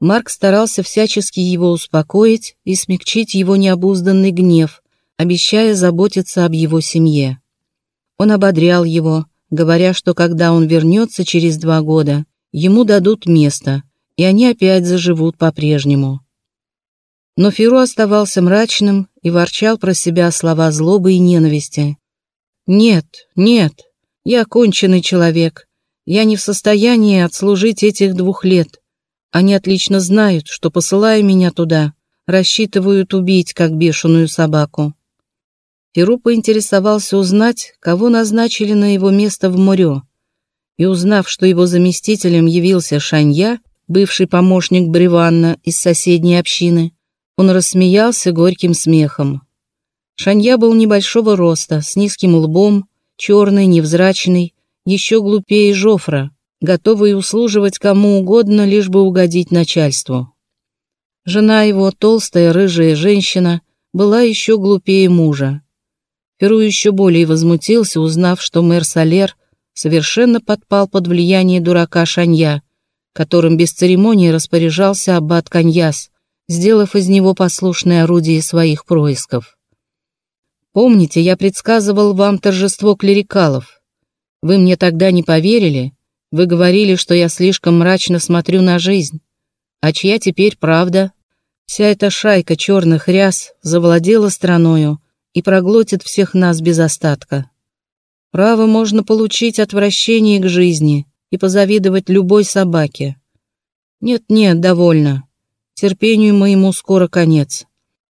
Марк старался всячески его успокоить и смягчить его необузданный гнев, обещая заботиться об его семье. Он ободрял его, говоря, что когда он вернется через два года, ему дадут место, и они опять заживут по-прежнему. Но Феру оставался мрачным и ворчал про себя слова злобы и ненависти. «Нет, нет, я конченый человек. Я не в состоянии отслужить этих двух лет. Они отлично знают, что, посылая меня туда, рассчитывают убить, как бешеную собаку. Перу поинтересовался узнать, кого назначили на его место в Мурё, и узнав, что его заместителем явился Шанья, бывший помощник Бриванна из соседней общины, он рассмеялся горьким смехом. Шанья был небольшого роста, с низким лбом, черный, невзрачный, еще глупее Жофра, готовый услуживать кому угодно, лишь бы угодить начальству. Жена его, толстая рыжая женщина, была еще глупее мужа. Перу еще более возмутился, узнав, что мэр Солер совершенно подпал под влияние дурака Шанья, которым без церемонии распоряжался аббат Каньяс, сделав из него послушное орудие своих происков. «Помните, я предсказывал вам торжество клерикалов. Вы мне тогда не поверили, вы говорили, что я слишком мрачно смотрю на жизнь. А чья теперь правда? Вся эта шайка черных ряс завладела страною и проглотит всех нас без остатка. Право можно получить отвращение к жизни и позавидовать любой собаке. Нет-нет, довольно. Терпению моему скоро конец.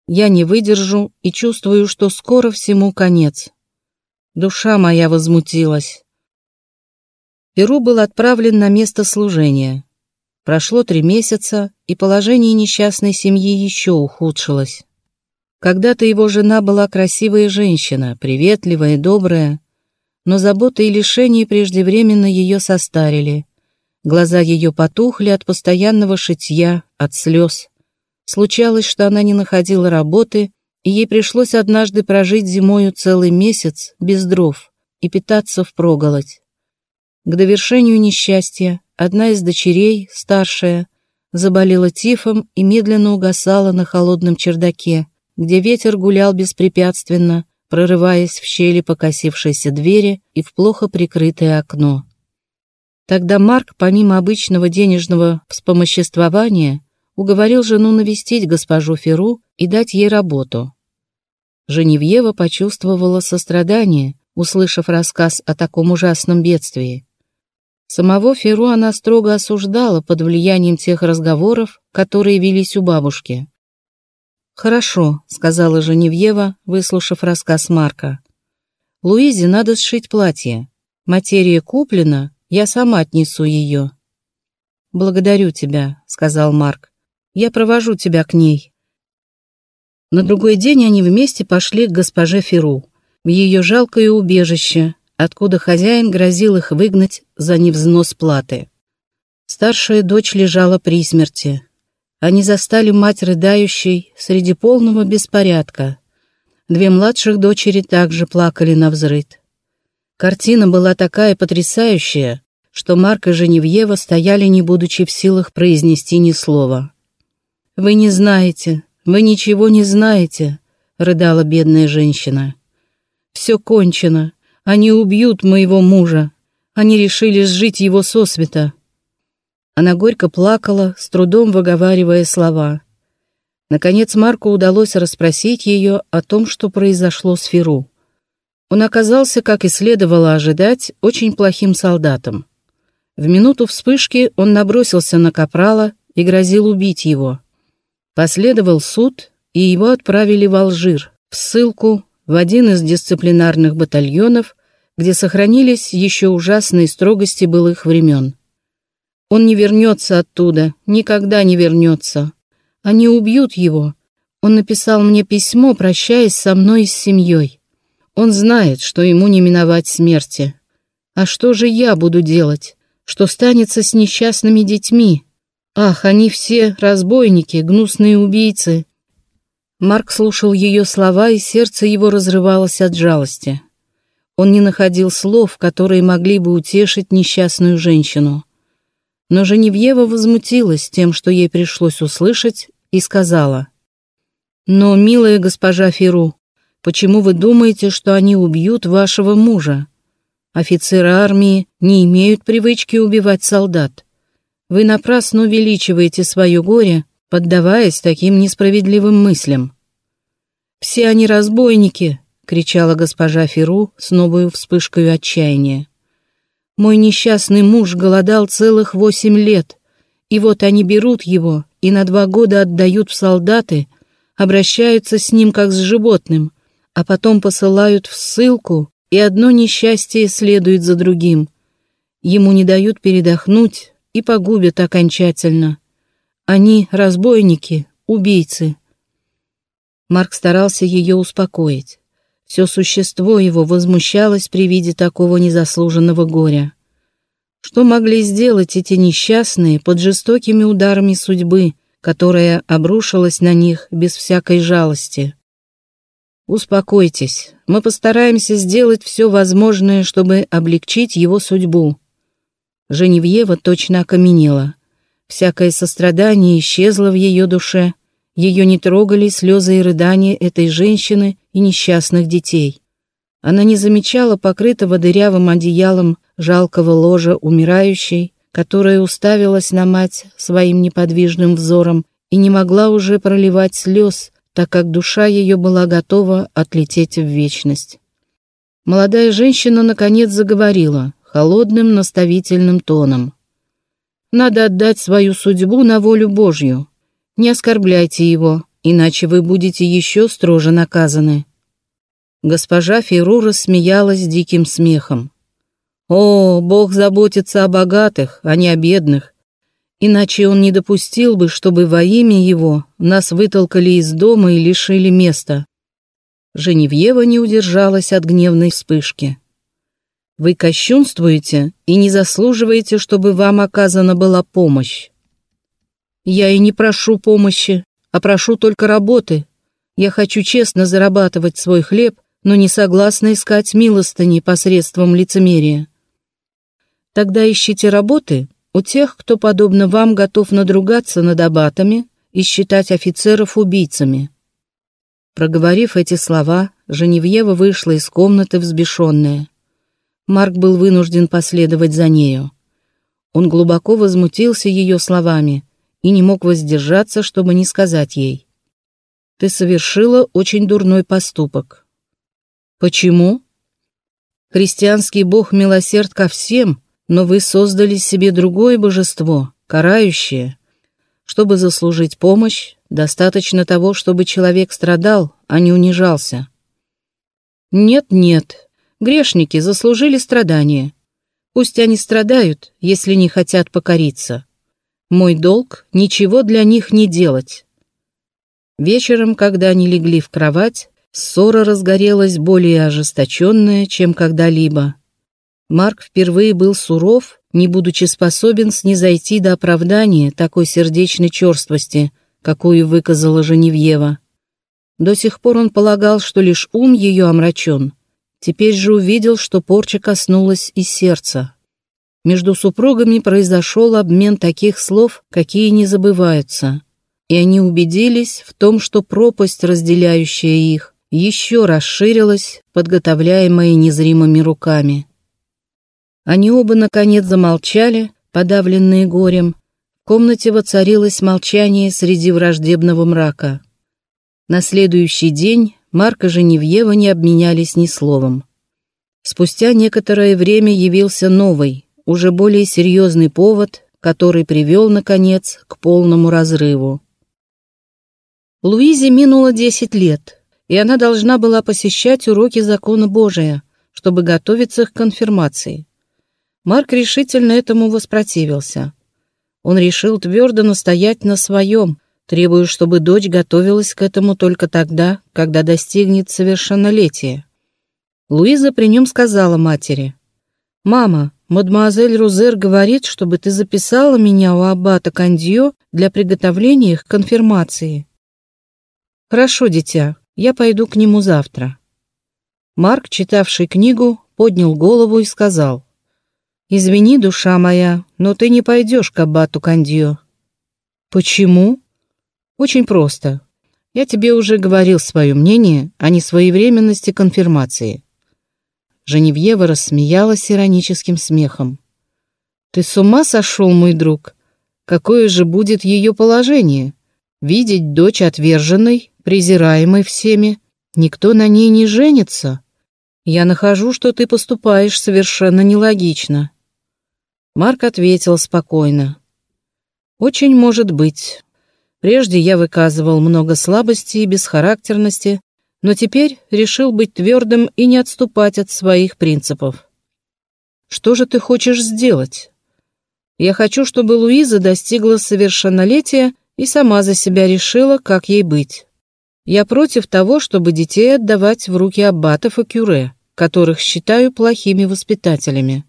Я не выдержу и чувствую, что скоро всему конец. Душа моя возмутилась. Перу был отправлен на место служения. Прошло три месяца, и положение несчастной семьи еще ухудшилось. Когда-то его жена была красивая женщина, приветливая, добрая, но заботы и лишения преждевременно ее состарили. Глаза ее потухли от постоянного шитья, от слез. Случалось, что она не находила работы, и ей пришлось однажды прожить зимою целый месяц без дров и питаться впроголодь. К довершению несчастья одна из дочерей, старшая, заболела тифом и медленно угасала на холодном чердаке, где ветер гулял беспрепятственно, прорываясь в щели покосившейся двери и в плохо прикрытое окно. Тогда Марк, помимо обычного денежного вспомоществования, уговорил жену навестить госпожу Феру и дать ей работу. Женевьева почувствовала сострадание, услышав рассказ о таком ужасном бедствии. Самого Феру она строго осуждала под влиянием тех разговоров, которые велись у бабушки. «Хорошо», — сказала Женевьева, выслушав рассказ Марка. «Луизе надо сшить платье. Материя куплена, я сама отнесу ее». «Благодарю тебя», — сказал Марк. «Я провожу тебя к ней». На другой день они вместе пошли к госпоже Феру, в ее жалкое убежище, откуда хозяин грозил их выгнать за невзнос платы. Старшая дочь лежала при смерти. Они застали мать рыдающей среди полного беспорядка. Две младших дочери также плакали на взрыд. Картина была такая потрясающая, что Марк и Женевьева стояли, не будучи в силах произнести ни слова. «Вы не знаете, вы ничего не знаете», — рыдала бедная женщина. «Все кончено, они убьют моего мужа. Они решили сжить его сосвета. Она горько плакала, с трудом выговаривая слова. Наконец Марку удалось расспросить ее о том, что произошло с Феру. Он оказался, как и следовало ожидать, очень плохим солдатом. В минуту вспышки он набросился на Капрала и грозил убить его. Последовал суд, и его отправили в Алжир, в ссылку в один из дисциплинарных батальонов, где сохранились еще ужасные строгости былых времен. Он не вернется оттуда, никогда не вернется. Они убьют его. Он написал мне письмо, прощаясь со мной и с семьей. Он знает, что ему не миновать смерти. А что же я буду делать? Что станется с несчастными детьми? Ах, они все разбойники, гнусные убийцы, Марк слушал ее слова, и сердце его разрывалось от жалости. Он не находил слов, которые могли бы утешить несчастную женщину. Но Женевьева возмутилась тем, что ей пришлось услышать, и сказала, «Но, милая госпожа Феру, почему вы думаете, что они убьют вашего мужа? Офицеры армии не имеют привычки убивать солдат. Вы напрасно увеличиваете свое горе, поддаваясь таким несправедливым мыслям». «Все они разбойники!» — кричала госпожа Феру с новой вспышкой отчаяния. Мой несчастный муж голодал целых восемь лет, и вот они берут его и на два года отдают в солдаты, обращаются с ним как с животным, а потом посылают в ссылку, и одно несчастье следует за другим. Ему не дают передохнуть и погубят окончательно. Они разбойники, убийцы. Марк старался ее успокоить. Все существо его возмущалось при виде такого незаслуженного горя. Что могли сделать эти несчастные под жестокими ударами судьбы, которая обрушилась на них без всякой жалости? Успокойтесь, мы постараемся сделать все возможное, чтобы облегчить его судьбу. Женевьева точно окаменела. Всякое сострадание исчезло в ее душе, ее не трогали слезы и рыдания этой женщины и несчастных детей. Она не замечала покрытого дырявым одеялом жалкого ложа умирающей, которая уставилась на мать своим неподвижным взором и не могла уже проливать слез, так как душа ее была готова отлететь в вечность. Молодая женщина наконец заговорила холодным наставительным тоном. «Надо отдать свою судьбу на волю Божью. Не оскорбляйте его, иначе вы будете еще строже наказаны. Госпожа Феру рассмеялась диким смехом. «О, Бог заботится о богатых, а не о бедных. Иначе он не допустил бы, чтобы во имя его нас вытолкали из дома и лишили места». Женевьева не удержалась от гневной вспышки. «Вы кощунствуете и не заслуживаете, чтобы вам оказана была помощь». «Я и не прошу помощи, а прошу только работы. Я хочу честно зарабатывать свой хлеб но не согласна искать милостыни посредством лицемерия. Тогда ищите работы у тех, кто, подобно вам, готов надругаться над абатами и считать офицеров убийцами. Проговорив эти слова, Женевьева вышла из комнаты взбешенная. Марк был вынужден последовать за нею. Он глубоко возмутился ее словами и не мог воздержаться, чтобы не сказать ей. «Ты совершила очень дурной поступок. Почему? Христианский Бог милосерд ко всем, но вы создали себе другое божество, карающее. Чтобы заслужить помощь, достаточно того, чтобы человек страдал, а не унижался. Нет, нет, грешники заслужили страдания. Пусть они страдают, если не хотят покориться. Мой долг — ничего для них не делать. Вечером, когда они легли в кровать, Ссора разгорелась более ожесточенная, чем когда-либо. Марк впервые был суров, не будучи способен снизойти до оправдания такой сердечной черствости, какую выказала Женевьева. До сих пор он полагал, что лишь ум ее омрачен. Теперь же увидел, что порча коснулась и сердца. Между супругами произошел обмен таких слов, какие не забываются. И они убедились в том, что пропасть, разделяющая их, еще расширилась, подготовляемая незримыми руками. Они оба, наконец, замолчали, подавленные горем. В комнате воцарилось молчание среди враждебного мрака. На следующий день Марк и Женевьева не обменялись ни словом. Спустя некоторое время явился новый, уже более серьезный повод, который привел, наконец, к полному разрыву. Луизе минуло десять лет — и она должна была посещать уроки закона Божия, чтобы готовиться к конфирмации. Марк решительно этому воспротивился. Он решил твердо настоять на своем, требуя, чтобы дочь готовилась к этому только тогда, когда достигнет совершеннолетия. Луиза при нем сказала матери, «Мама, мадемуазель Рузер говорит, чтобы ты записала меня у аббата Кандио для приготовления к конфирмации». «Хорошо, дитя, я пойду к нему завтра». Марк, читавший книгу, поднял голову и сказал, «Извини, душа моя, но ты не пойдешь к аббату Кандио». «Почему?» «Очень просто. Я тебе уже говорил свое мнение о несвоевременности конфирмации». Женевьева рассмеялась ироническим смехом. «Ты с ума сошел, мой друг? Какое же будет ее положение? Видеть дочь отверженной, презираемой всеми, никто на ней не женится. Я нахожу, что ты поступаешь совершенно нелогично». Марк ответил спокойно. «Очень может быть. Прежде я выказывал много слабости и бесхарактерности, но теперь решил быть твердым и не отступать от своих принципов. Что же ты хочешь сделать? Я хочу, чтобы Луиза достигла совершеннолетия и сама за себя решила, как ей быть. Я против того, чтобы детей отдавать в руки аббатов и кюре, которых считаю плохими воспитателями.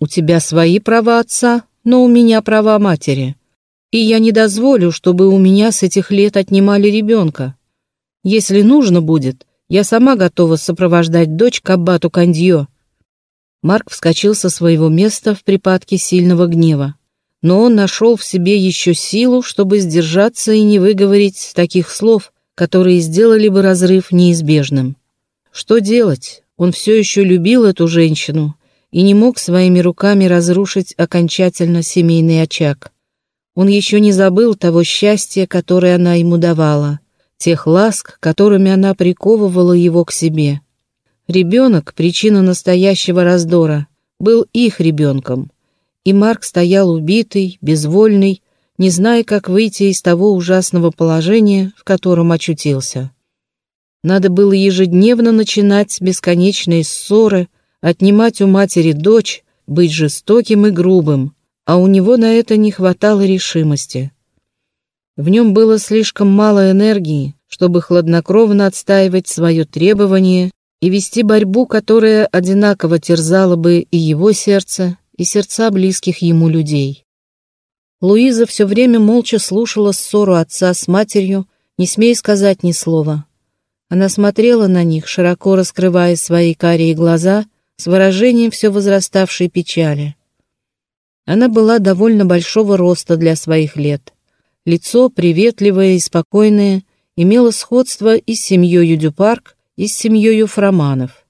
У тебя свои права отца, но у меня права матери. И я не дозволю, чтобы у меня с этих лет отнимали ребенка. Если нужно будет, я сама готова сопровождать дочь к аббату Кандьё». Марк вскочил со своего места в припадке сильного гнева. Но он нашел в себе еще силу, чтобы сдержаться и не выговорить таких слов, которые сделали бы разрыв неизбежным. Что делать? Он все еще любил эту женщину, и не мог своими руками разрушить окончательно семейный очаг. Он еще не забыл того счастья, которое она ему давала, тех ласк, которыми она приковывала его к себе. Ребенок, причина настоящего раздора, был их ребенком, и Марк стоял убитый, безвольный, не зная, как выйти из того ужасного положения, в котором очутился. Надо было ежедневно начинать бесконечные ссоры, отнимать у матери дочь, быть жестоким и грубым, а у него на это не хватало решимости. В нем было слишком мало энергии, чтобы хладнокровно отстаивать свое требование и вести борьбу, которая одинаково терзала бы и его сердце, и сердца близких ему людей. Луиза все время молча слушала ссору отца с матерью, не смея сказать ни слова. Она смотрела на них, широко раскрывая свои карие глаза, с выражением все возраставшей печали. Она была довольно большого роста для своих лет. Лицо, приветливое и спокойное, имело сходство и с семьей Дюпарк, и с семьей Фроманов.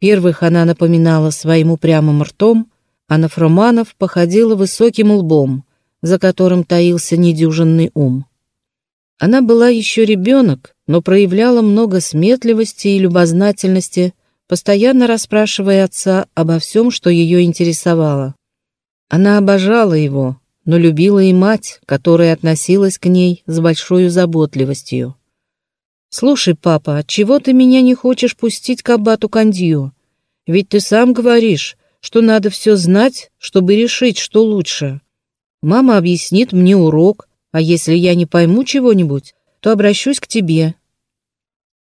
Первых она напоминала своим упрямым ртом, а на Фроманов походила высоким лбом, за которым таился недюжинный ум. Она была еще ребенок, но проявляла много сметливости и любознательности, постоянно расспрашивая отца обо всем, что ее интересовало. Она обожала его, но любила и мать, которая относилась к ней с большой заботливостью. «Слушай, папа, чего ты меня не хочешь пустить к аббату Кандью? Ведь ты сам говоришь, что надо все знать, чтобы решить, что лучше. Мама объяснит мне урок, а если я не пойму чего-нибудь, то обращусь к тебе,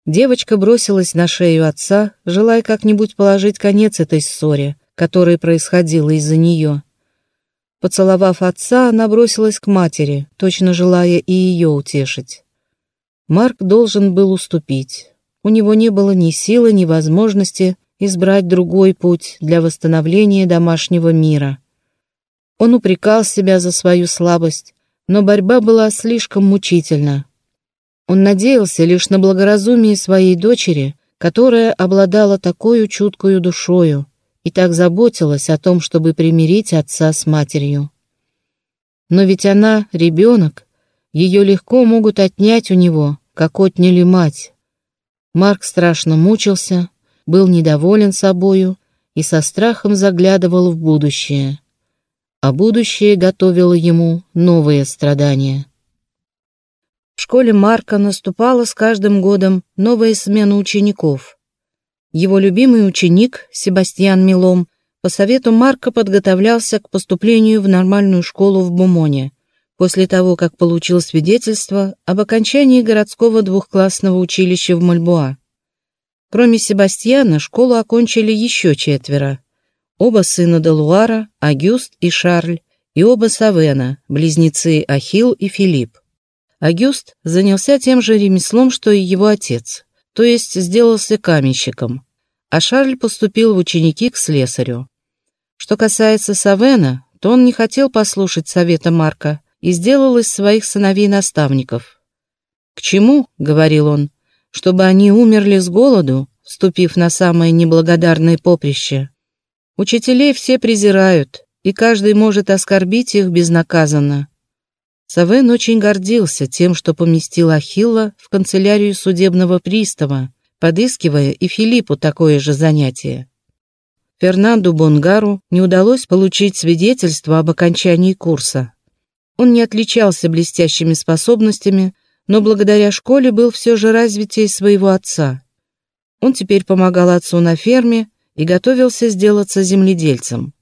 Девочка бросилась на шею отца, желая как-нибудь положить конец этой ссоре, которая происходила из-за нее. Поцеловав отца, она бросилась к матери, точно желая и ее утешить. Марк должен был уступить. У него не было ни силы, ни возможности избрать другой путь для восстановления домашнего мира. Он упрекал себя за свою слабость, но борьба была слишком мучительна. Он надеялся лишь на благоразумие своей дочери, которая обладала такой чуткою душою и так заботилась о том, чтобы примирить отца с матерью. Но ведь она — ребенок, ее легко могут отнять у него, как отняли мать. Марк страшно мучился, был недоволен собою и со страхом заглядывал в будущее. А будущее готовило ему новые страдания. В школе Марка наступала с каждым годом новая смена учеников. Его любимый ученик, Себастьян Милом, по совету Марка подготовлялся к поступлению в нормальную школу в Бумоне, после того, как получил свидетельство об окончании городского двухклассного училища в Мальбуа. Кроме Себастьяна, школу окончили еще четверо. Оба сына Делуара, Агюст и Шарль, и оба Савена, близнецы Ахил и Филипп. Агюст занялся тем же ремеслом, что и его отец, то есть сделался каменщиком, а Шарль поступил в ученики к слесарю. Что касается Савена, то он не хотел послушать совета Марка и сделал из своих сыновей наставников. «К чему?» — говорил он. «Чтобы они умерли с голоду, вступив на самое неблагодарное поприще. Учителей все презирают, и каждый может оскорбить их безнаказанно. Савен очень гордился тем, что поместил Ахилла в канцелярию судебного пристава, подыскивая и Филиппу такое же занятие. Фернанду Бонгару не удалось получить свидетельство об окончании курса. Он не отличался блестящими способностями, но благодаря школе был все же развитее своего отца. Он теперь помогал отцу на ферме и готовился сделаться земледельцем.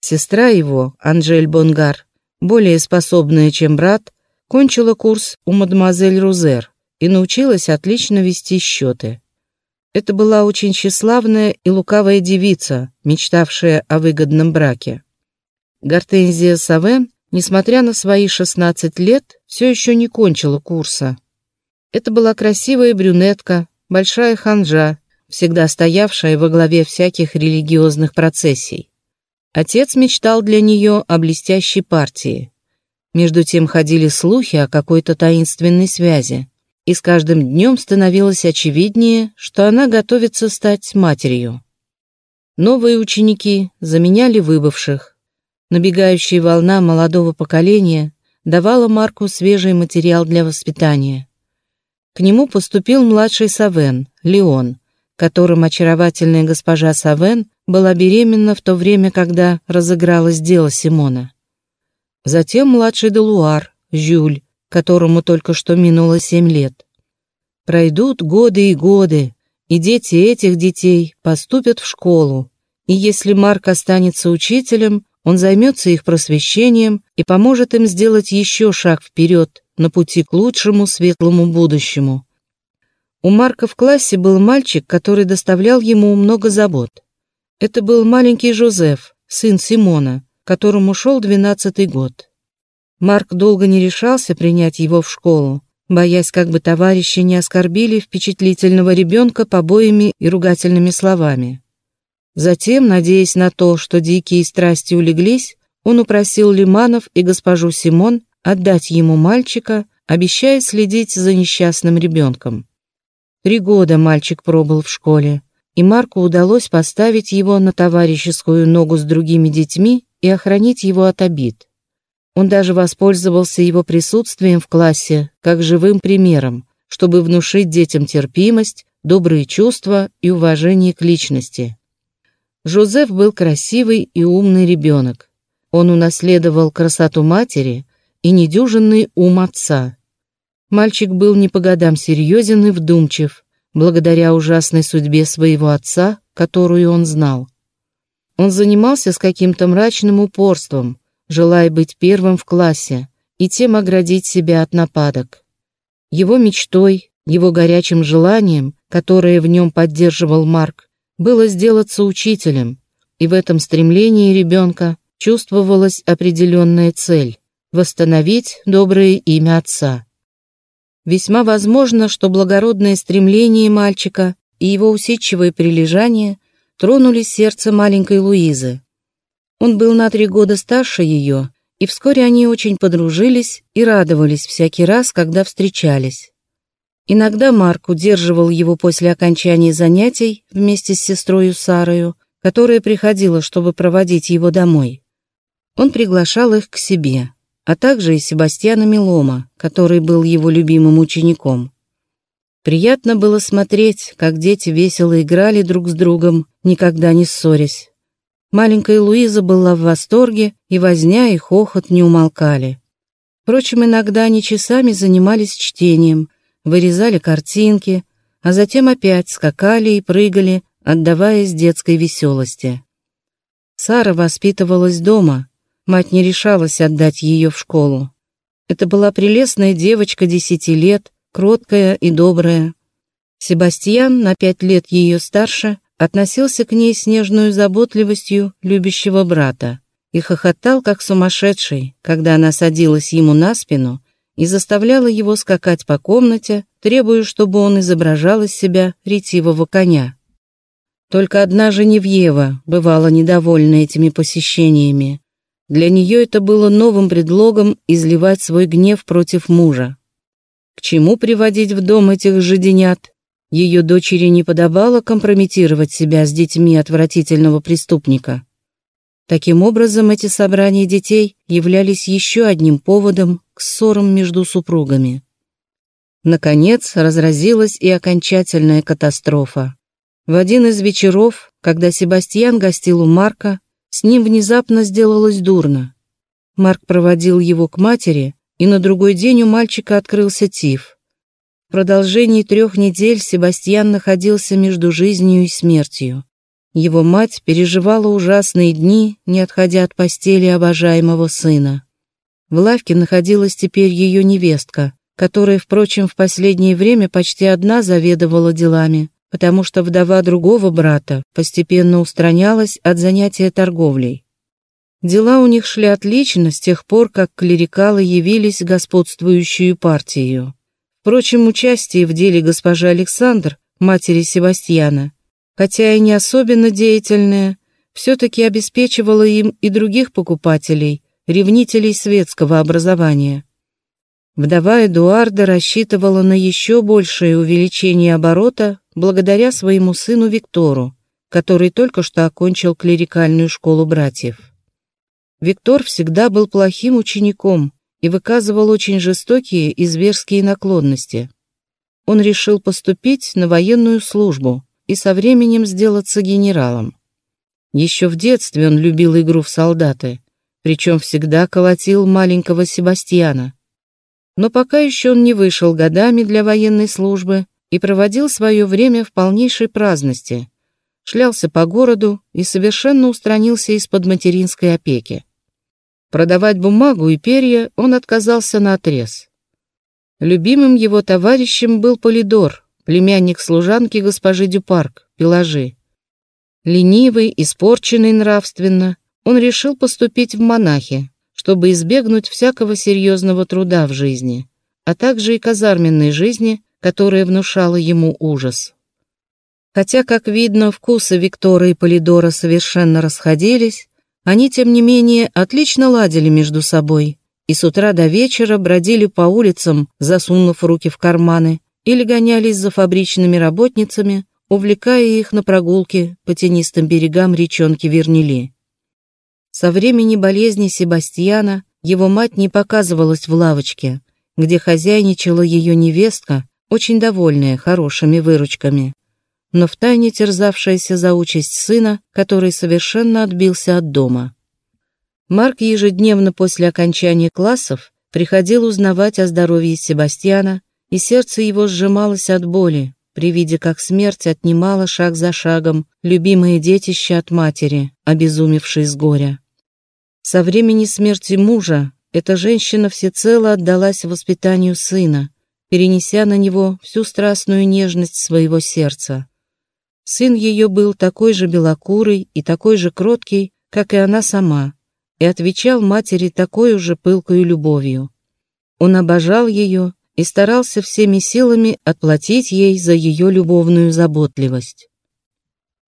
Сестра его, Анжель Бонгар, более способная, чем брат, кончила курс у мадемуазель Рузер и научилась отлично вести счеты. Это была очень тщеславная и лукавая девица, мечтавшая о выгодном браке. Гортензия Савен, несмотря на свои 16 лет, все еще не кончила курса. Это была красивая брюнетка, большая ханжа, всегда стоявшая во главе всяких религиозных процессий. Отец мечтал для нее о блестящей партии. Между тем ходили слухи о какой-то таинственной связи, и с каждым днем становилось очевиднее, что она готовится стать матерью. Новые ученики заменяли выбывших. Набегающая волна молодого поколения давала Марку свежий материал для воспитания. К нему поступил младший Савен, Леон, которым очаровательная госпожа Савен была беременна в то время, когда разыгралось дело Симона. Затем младший Делуар, Жюль, которому только что минуло семь лет. Пройдут годы и годы, и дети этих детей поступят в школу, и если Марк останется учителем, он займется их просвещением и поможет им сделать еще шаг вперед на пути к лучшему светлому будущему. У Марка в классе был мальчик, который доставлял ему много забот. Это был маленький Жозеф, сын Симона, которому шел двенадцатый год. Марк долго не решался принять его в школу, боясь, как бы товарищи не оскорбили впечатлительного ребенка побоями и ругательными словами. Затем, надеясь на то, что дикие страсти улеглись, он упросил Лиманов и госпожу Симон отдать ему мальчика, обещая следить за несчастным ребенком. Три года мальчик пробыл в школе, и Марку удалось поставить его на товарищескую ногу с другими детьми и охранить его от обид. Он даже воспользовался его присутствием в классе как живым примером, чтобы внушить детям терпимость, добрые чувства и уважение к личности. Жозеф был красивый и умный ребенок. Он унаследовал красоту матери и недюжинный ум отца. Мальчик был не по годам серьезен и вдумчив, благодаря ужасной судьбе своего отца, которую он знал. Он занимался с каким-то мрачным упорством, желая быть первым в классе и тем оградить себя от нападок. Его мечтой, его горячим желанием, которое в нем поддерживал Марк, было сделаться учителем, и в этом стремлении ребенка чувствовалась определенная цель – восстановить доброе имя отца. Весьма возможно, что благородное стремление мальчика и его усидчивое прилежание тронули сердце маленькой Луизы. Он был на три года старше ее, и вскоре они очень подружились и радовались всякий раз, когда встречались. Иногда Марк удерживал его после окончания занятий вместе с сестрой Сарою, которая приходила, чтобы проводить его домой. Он приглашал их к себе а также и Себастьяна Милома, который был его любимым учеником. Приятно было смотреть, как дети весело играли друг с другом, никогда не ссорясь. Маленькая Луиза была в восторге, и возня и хохот не умолкали. Впрочем, иногда они часами занимались чтением, вырезали картинки, а затем опять скакали и прыгали, отдаваясь детской веселости. Сара воспитывалась дома, Мать не решалась отдать ее в школу. Это была прелестная девочка десяти лет, кроткая и добрая. Себастьян, на пять лет ее старше, относился к ней с нежной заботливостью любящего брата и хохотал, как сумасшедший, когда она садилась ему на спину и заставляла его скакать по комнате, требуя, чтобы он изображал из себя ретивого коня. Только одна Женевьева бывала недовольна этими посещениями. Для нее это было новым предлогом изливать свой гнев против мужа. К чему приводить в дом этих жиденят? Ее дочери не подобало компрометировать себя с детьми отвратительного преступника. Таким образом, эти собрания детей являлись еще одним поводом к ссорам между супругами. Наконец, разразилась и окончательная катастрофа. В один из вечеров, когда Себастьян гостил у Марка, с ним внезапно сделалось дурно. Марк проводил его к матери, и на другой день у мальчика открылся тиф. В продолжении трех недель Себастьян находился между жизнью и смертью. Его мать переживала ужасные дни, не отходя от постели обожаемого сына. В лавке находилась теперь ее невестка, которая, впрочем, в последнее время почти одна заведовала делами, потому что вдова другого брата постепенно устранялась от занятия торговлей. Дела у них шли отлично с тех пор, как клерикалы явились господствующую партию. Впрочем, участие в деле госпожи Александр, матери Себастьяна, хотя и не особенно деятельное, все-таки обеспечивало им и других покупателей, ревнителей светского образования. Вдова Эдуарда рассчитывала на еще большее увеличение оборота благодаря своему сыну Виктору, который только что окончил клерикальную школу братьев. Виктор всегда был плохим учеником и выказывал очень жестокие и зверские наклонности. Он решил поступить на военную службу и со временем сделаться генералом. Еще в детстве он любил игру в солдаты, причем всегда колотил маленького Себастьяна, но пока еще он не вышел годами для военной службы и проводил свое время в полнейшей праздности, шлялся по городу и совершенно устранился из-под материнской опеки. Продавать бумагу и перья он отказался на отрез. Любимым его товарищем был Полидор, племянник служанки госпожи Дюпарк, Пелажи. Ленивый, испорченный нравственно, он решил поступить в монахи, чтобы избегнуть всякого серьезного труда в жизни, а также и казарменной жизни, которая внушала ему ужас. Хотя, как видно, вкусы Виктора и Полидора совершенно расходились, они, тем не менее, отлично ладили между собой и с утра до вечера бродили по улицам, засунув руки в карманы, или гонялись за фабричными работницами, увлекая их на прогулки по тенистым берегам речонки Вернили. Со времени болезни Себастьяна его мать не показывалась в лавочке, где хозяйничала ее невестка, очень довольная хорошими выручками, но втайне терзавшаяся за участь сына, который совершенно отбился от дома. Марк ежедневно после окончания классов приходил узнавать о здоровье Себастьяна, и сердце его сжималось от боли, при виде, как смерть отнимала шаг за шагом любимое детище от матери, обезумевшей с горя. Со времени смерти мужа эта женщина всецело отдалась воспитанию сына, перенеся на него всю страстную нежность своего сердца. Сын ее был такой же белокурый и такой же кроткий, как и она сама, и отвечал матери такой же пылкою любовью. Он обожал ее и старался всеми силами отплатить ей за ее любовную заботливость.